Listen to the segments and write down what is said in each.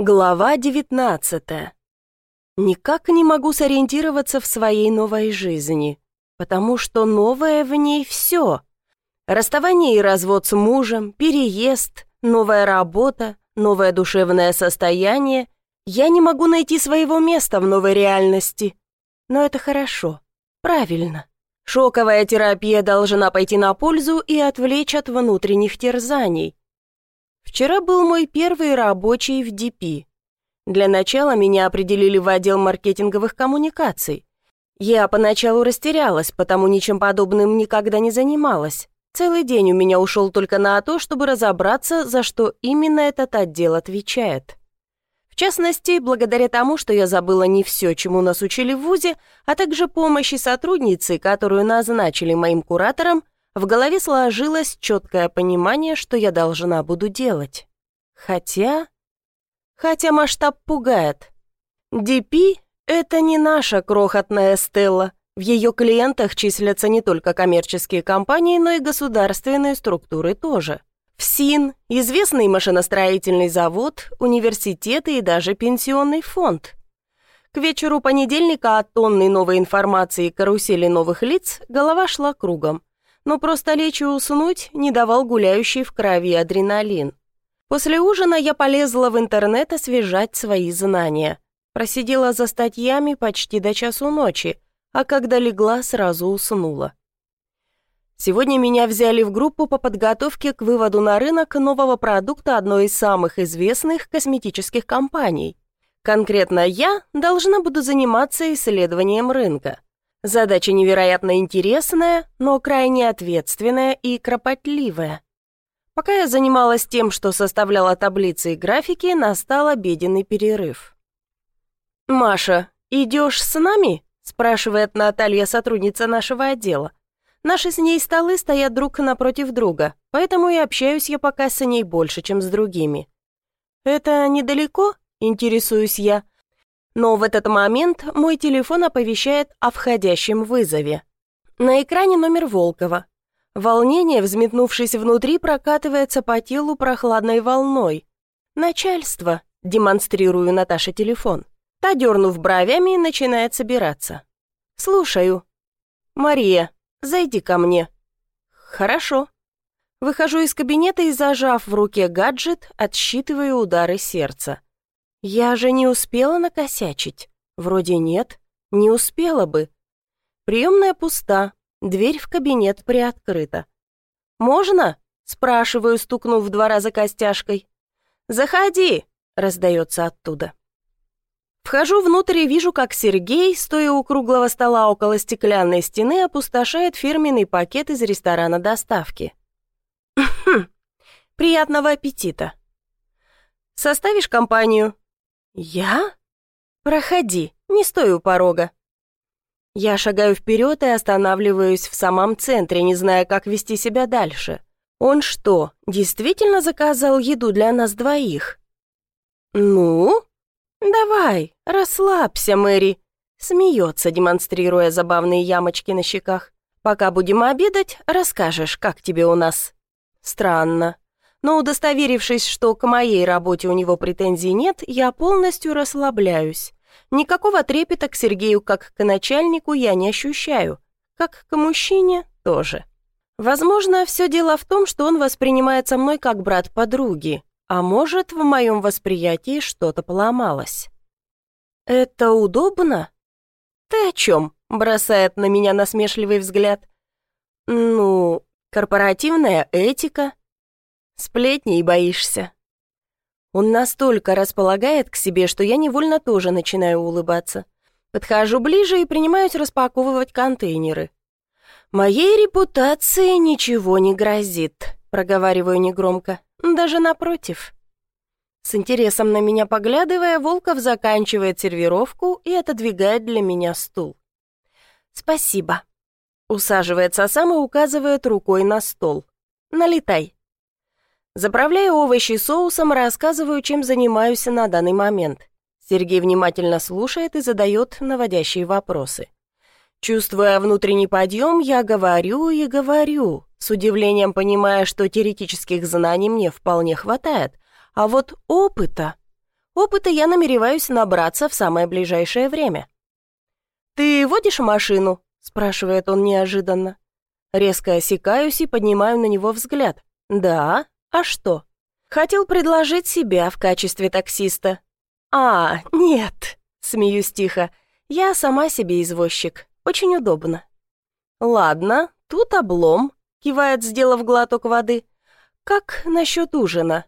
Глава 19 Никак не могу сориентироваться в своей новой жизни, потому что новое в ней все. Расставание и развод с мужем, переезд, новая работа, новое душевное состояние. Я не могу найти своего места в новой реальности. Но это хорошо, правильно. Шоковая терапия должна пойти на пользу и отвлечь от внутренних терзаний. Вчера был мой первый рабочий в ДП. Для начала меня определили в отдел маркетинговых коммуникаций. Я поначалу растерялась, потому ничем подобным никогда не занималась. Целый день у меня ушел только на то, чтобы разобраться, за что именно этот отдел отвечает. В частности, благодаря тому, что я забыла не все, чему нас учили в ВУЗе, а также помощи сотрудницы, которую назначили моим куратором, в голове сложилось четкое понимание, что я должна буду делать. Хотя... Хотя масштаб пугает. DP — это не наша крохотная Стелла. В ее клиентах числятся не только коммерческие компании, но и государственные структуры тоже. ФСИН, известный машиностроительный завод, университеты и даже пенсионный фонд. К вечеру понедельника от тонны новой информации и карусели новых лиц голова шла кругом но просто лечь и уснуть не давал гуляющий в крови адреналин. После ужина я полезла в интернет освежать свои знания. Просидела за статьями почти до часу ночи, а когда легла, сразу уснула. Сегодня меня взяли в группу по подготовке к выводу на рынок нового продукта одной из самых известных косметических компаний. Конкретно я должна буду заниматься исследованием рынка. Задача невероятно интересная, но крайне ответственная и кропотливая. Пока я занималась тем, что составляла таблицы и графики, настал обеденный перерыв. «Маша, идешь с нами?» – спрашивает Наталья, сотрудница нашего отдела. Наши с ней столы стоят друг напротив друга, поэтому и общаюсь я пока с ней больше, чем с другими. «Это недалеко?» – интересуюсь я, но в этот момент мой телефон оповещает о входящем вызове. На экране номер Волкова. Волнение, взметнувшись внутри, прокатывается по телу прохладной волной. «Начальство», — демонстрирую Наташе телефон. Та, дернув бровями, начинает собираться. «Слушаю». «Мария, зайди ко мне». «Хорошо». Выхожу из кабинета и, зажав в руке гаджет, отсчитываю удары сердца. Я же не успела накосячить. Вроде нет, не успела бы. Приемная пуста, дверь в кабинет приоткрыта. «Можно?» — спрашиваю, стукнув два раза костяшкой. «Заходи!» — раздается оттуда. Вхожу внутрь и вижу, как Сергей, стоя у круглого стола около стеклянной стены, опустошает фирменный пакет из ресторана доставки. «Хм, приятного аппетита!» «Составишь компанию?» «Я? Проходи, не стой у порога». Я шагаю вперед и останавливаюсь в самом центре, не зная, как вести себя дальше. Он что, действительно заказал еду для нас двоих? «Ну?» «Давай, расслабься, Мэри», — смеется, демонстрируя забавные ямочки на щеках. «Пока будем обедать, расскажешь, как тебе у нас». «Странно но удостоверившись, что к моей работе у него претензий нет, я полностью расслабляюсь. Никакого трепета к Сергею как к начальнику я не ощущаю, как к мужчине тоже. Возможно, все дело в том, что он воспринимает со мной как брат подруги, а может, в моем восприятии что-то поломалось. «Это удобно?» «Ты о чем?» — бросает на меня насмешливый взгляд. «Ну, корпоративная этика, Сплетней боишься. Он настолько располагает к себе, что я невольно тоже начинаю улыбаться. Подхожу ближе и принимаюсь распаковывать контейнеры. «Моей репутации ничего не грозит», — проговариваю негромко. «Даже напротив». С интересом на меня поглядывая, Волков заканчивает сервировку и отодвигает для меня стул. «Спасибо». Усаживается сам и указывает рукой на стол. «Налетай». Заправляю овощи соусом, рассказываю, чем занимаюсь на данный момент. Сергей внимательно слушает и задает наводящие вопросы. Чувствуя внутренний подъем, я говорю и говорю, с удивлением понимая, что теоретических знаний мне вполне хватает, а вот опыта... Опыта я намереваюсь набраться в самое ближайшее время. «Ты водишь машину?» — спрашивает он неожиданно. Резко осекаюсь и поднимаю на него взгляд. «Да? А что?» «Хотел предложить себя в качестве таксиста». «А, нет», — смеюсь тихо. «Я сама себе извозчик. Очень удобно». «Ладно, тут облом», — кивает, сделав глоток воды. «Как насчет ужина?»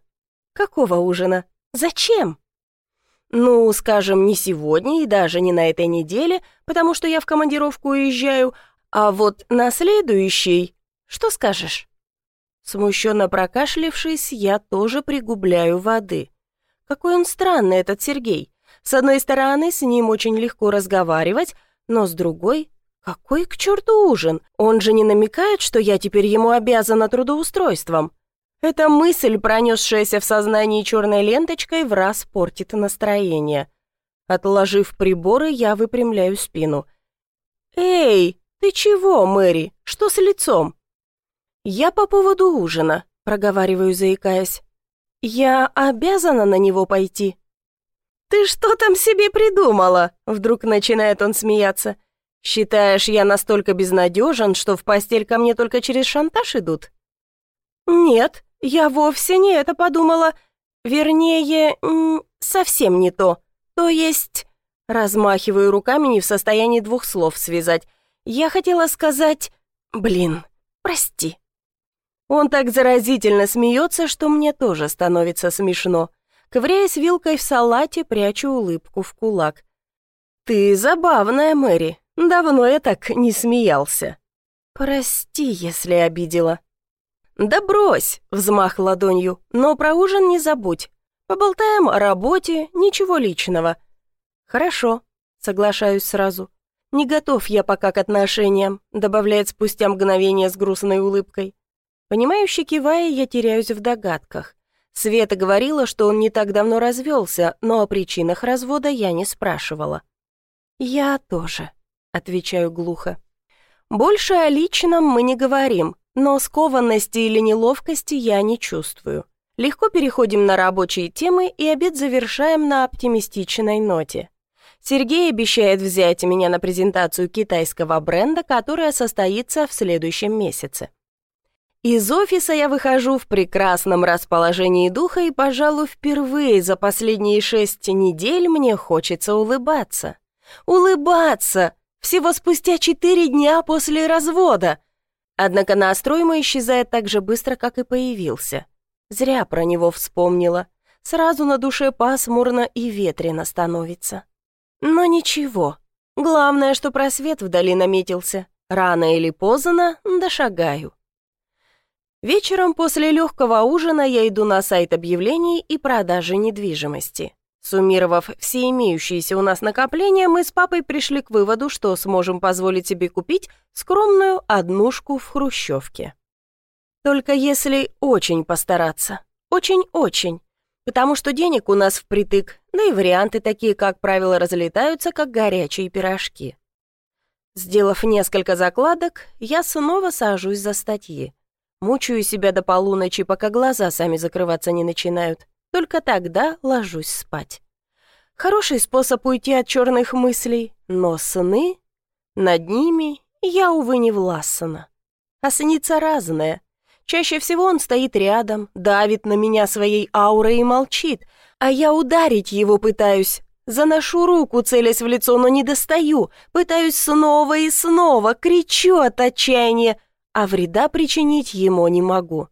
«Какого ужина? Зачем?» «Ну, скажем, не сегодня и даже не на этой неделе, потому что я в командировку уезжаю, а вот на следующий... Что скажешь?» Смущенно прокашлившись, я тоже пригубляю воды. Какой он странный, этот Сергей. С одной стороны, с ним очень легко разговаривать, но с другой... Какой к черту ужин? Он же не намекает, что я теперь ему обязана трудоустройством. Эта мысль, пронесшаяся в сознании черной ленточкой, в раз портит настроение. Отложив приборы, я выпрямляю спину. «Эй, ты чего, Мэри? Что с лицом?» «Я по поводу ужина», — проговариваю, заикаясь. «Я обязана на него пойти». «Ты что там себе придумала?» — вдруг начинает он смеяться. «Считаешь, я настолько безнадежен, что в постель ко мне только через шантаж идут?» «Нет, я вовсе не это подумала. Вернее, совсем не то. То есть...» Размахиваю руками, не в состоянии двух слов связать. «Я хотела сказать... Блин, прости». Он так заразительно смеется, что мне тоже становится смешно. Ковыряясь вилкой в салате, прячу улыбку в кулак. «Ты забавная, Мэри. Давно я так не смеялся». «Прости, если обидела». «Да брось!» — взмах ладонью. «Но про ужин не забудь. Поболтаем о работе, ничего личного». «Хорошо», — соглашаюсь сразу. «Не готов я пока к отношениям», — добавляет спустя мгновение с грустной улыбкой. Понимающе кивая, я теряюсь в догадках. Света говорила, что он не так давно развелся, но о причинах развода я не спрашивала. «Я тоже», — отвечаю глухо. «Больше о личном мы не говорим, но скованности или неловкости я не чувствую. Легко переходим на рабочие темы и обед завершаем на оптимистичной ноте. Сергей обещает взять меня на презентацию китайского бренда, которая состоится в следующем месяце. Из офиса я выхожу в прекрасном расположении духа и, пожалуй, впервые за последние шесть недель мне хочется улыбаться. Улыбаться! Всего спустя четыре дня после развода — Однако настрой мой исчезает так же быстро, как и появился. Зря про него вспомнила. Сразу на душе пасмурно и ветрено становится. Но ничего. Главное, что просвет вдали наметился. Рано или поздно дошагаю. Вечером после легкого ужина я иду на сайт объявлений и продажи недвижимости. Суммировав все имеющиеся у нас накопления, мы с папой пришли к выводу, что сможем позволить себе купить скромную однушку в Хрущевке. Только если очень постараться. Очень-очень. Потому что денег у нас впритык, да и варианты такие, как правило, разлетаются, как горячие пирожки. Сделав несколько закладок, я снова сажусь за статьи. Мучаю себя до полуночи, пока глаза сами закрываться не начинают. Только тогда ложусь спать. Хороший способ уйти от черных мыслей, но сны... Над ними я, увы, не властна. А снится разное. Чаще всего он стоит рядом, давит на меня своей аурой и молчит, а я ударить его пытаюсь. Заношу руку, целясь в лицо, но не достаю. Пытаюсь снова и снова, кричу от отчаяния, а вреда причинить ему не могу.